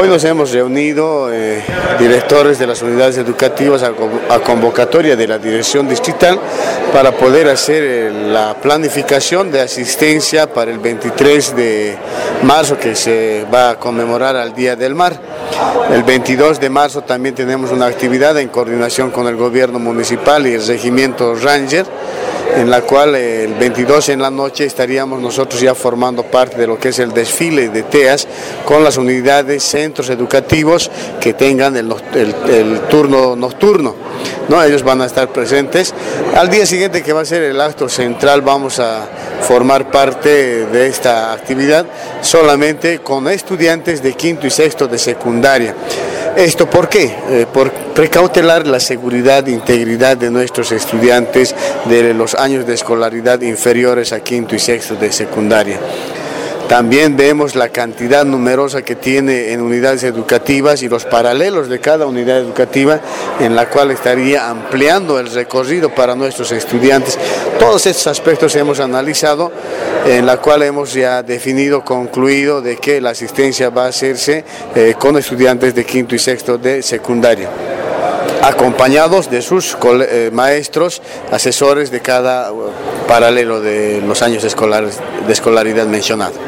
Hoy nos hemos reunido eh, directores de las unidades educativas a, convocatoria de la dirección distrital para poder hacer eh, la planificación de asistencia para el 23 de marzo que se va a conmemorar al Día del Mar. El 22 de marzo también tenemos una actividad en coordinación con el gobierno municipal y el regimiento Ranger en la cual el 22 en la noche estaríamos nosotros ya formando parte de lo que es el desfile de TEAS con las unidades, centros educativos que tengan el, turno nocturno. ¿no? Ellos van a estar presentes. Al día siguiente que va a ser el acto central vamos a formar parte de esta actividad solamente con estudiantes de quinto y sexto de secundaria. ¿Esto por qué? Eh, por precautelar la seguridad e integridad de nuestros estudiantes de los años de escolaridad inferiores a quinto y sexto de secundaria. También vemos la cantidad numerosa que tiene en unidades educativas y los paralelos de cada unidad educativa en la cual estaría ampliando el recorrido para nuestros estudiantes. Todos estos aspectos hemos analizado, en la cual hemos ya definido, concluido de que la asistencia va a hacerse eh, con estudiantes de quinto y sexto de secundaria acompañados de sus eh, maestros, asesores de cada uh, paralelo de los años de escolaridad mencionados.